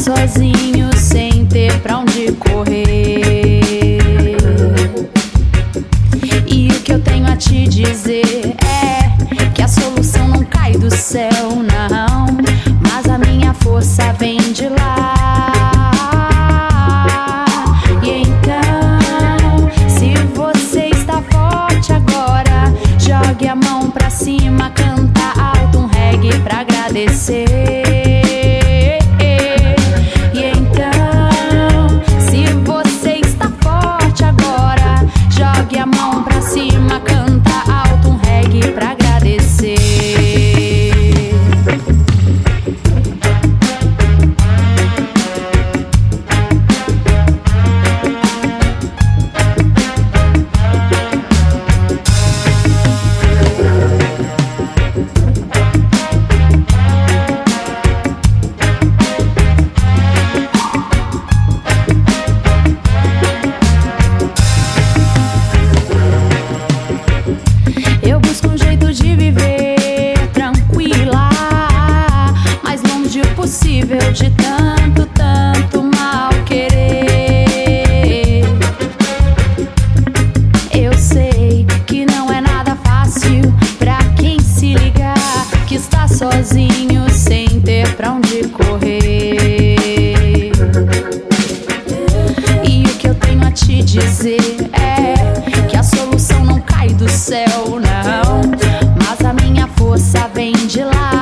sozinho sem ter pra onde correr. E o que eu tenho a te dizer é que a solução não cai do céu, não. Mas a minha força vem de lá. correr. E o que eu tenho a te dizer é que a solução não cai do céu, não. Mas a minha força vem de lá.